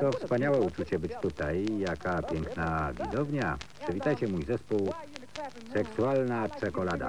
To wspaniałe uczucie być tutaj, jaka piękna widownia. Przywitajcie mój zespół Seksualna Czekolada.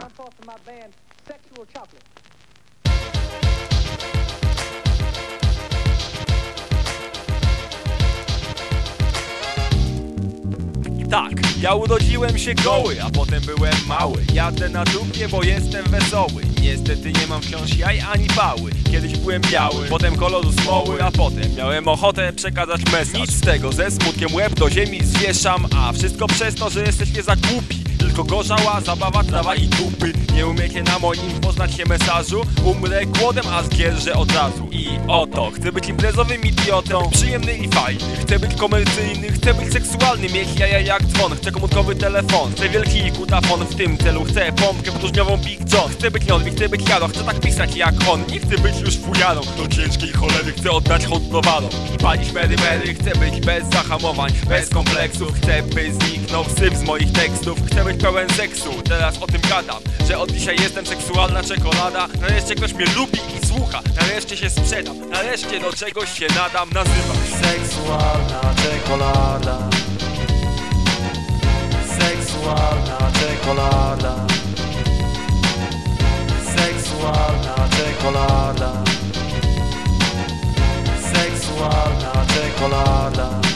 Tak, ja urodziłem się goły, a potem byłem mały. Jadę na dupie, bo jestem wesoły. Niestety nie mam wciąż jaj ani pały. Kiedyś byłem biały, potem koloru smoły A potem miałem ochotę przekazać mesaż Nic z tego, ze smutkiem łeb do ziemi zwieszam A wszystko przez to, że jesteście za głupi Tylko gorzała zabawa, trawa i dupy. Nie umiecie na moim poznać się mesażu. Umrę głodem, a zgierżę od razu. I oto, chcę być imprezowym idiotą. Przyjemny i fajny, chcę być komercyjny Chcę być seksualny, mieć jaja jak dzwon. Chcę komórkowy telefon, chcę wielki kutafon W tym celu chcę pompkę podróżniową Big John. Chcę być Nodwi, chcę być Jaro, chcę tak pisać jak on. Nie chcę być już fujarą, do ciężkiej cholery Chcę oddać hołd browarom I palić Mary Mary Chcę być bez zahamowań, bez kompleksów. Chcę by zniknął syf z moich tekstów. Chcę być pełen seksu, teraz o tym gadam Że od dzisiaj jestem seksualna czekolada. Nareszcie ktoś mnie lubi i słucha. Nareszcie się sprzedam, nareszcie do czegoś się nadam. Nazywam Seksualna czekolada. Seksualna czekolada. Seksualna czekolada. Seksualna czekolada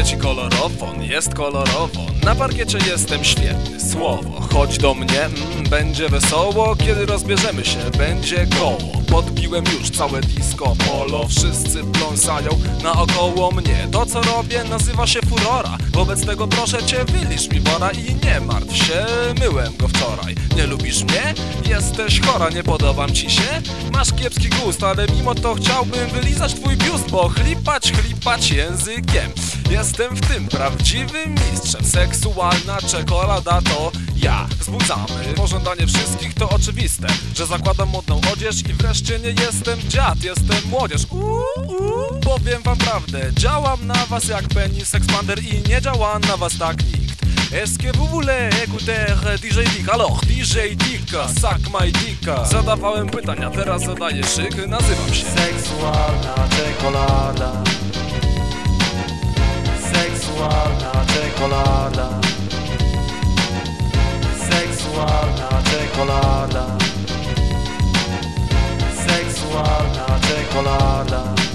Świeci kolorofon, jest kolorowo. Na parkiecie jestem świetny, słowo Chodź do mnie, mm, będzie wesoło. Kiedy rozbierzemy się, będzie koło. Podbiłem już całe disco polo. Wszyscy pląsają naokoło mnie. To co robię nazywa się furora. Wobec tego proszę cię wylisz mi wora I nie martw się, myłem go wczoraj. Nie lubisz mnie? Jesteś chora, nie podobam ci się? Masz kiepski gust, ale mimo to chciałbym wylizać twój biust Bo chlipać, chlipać językiem Jestem w tym prawdziwym mistrzem. Seksualna czekolada to ja. Wzbudzamy pożądanie wszystkich to oczywiste Że zakładam modną odzież i wreszcie nie jestem dziad Jestem młodzież. Uuu. Powiem wam prawdę Działam na was jak penis expander I nie działa na was tak nikt. Est-ce que vous voulez DJ Dick? Alors, DJ Dick, suck my dick. Zadawałem pytania, teraz zadaję szyk Nazywam się. Seksualna czekolada Seksualna czekolada. Seksualna czekolada. Seksualna czekolada